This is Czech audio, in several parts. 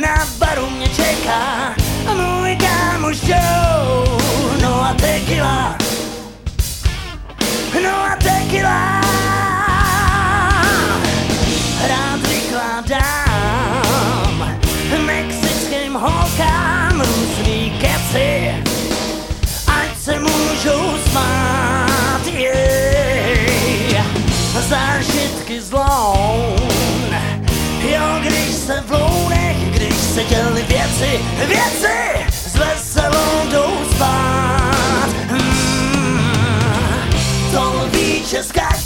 na baru mě čeká můj kámoš Joe, no a tequila, no a tequila. Rád vykládám mexickým holkám různý keci, ať se můžou smát, yeah. Zážitky z can live więcej, więcej z wesołą dół spać. Mm. To logicznie skać.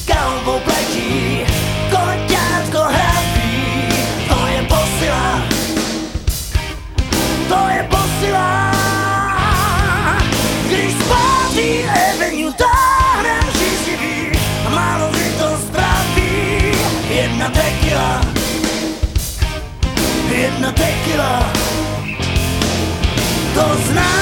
jedna tekila. To znam.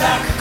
так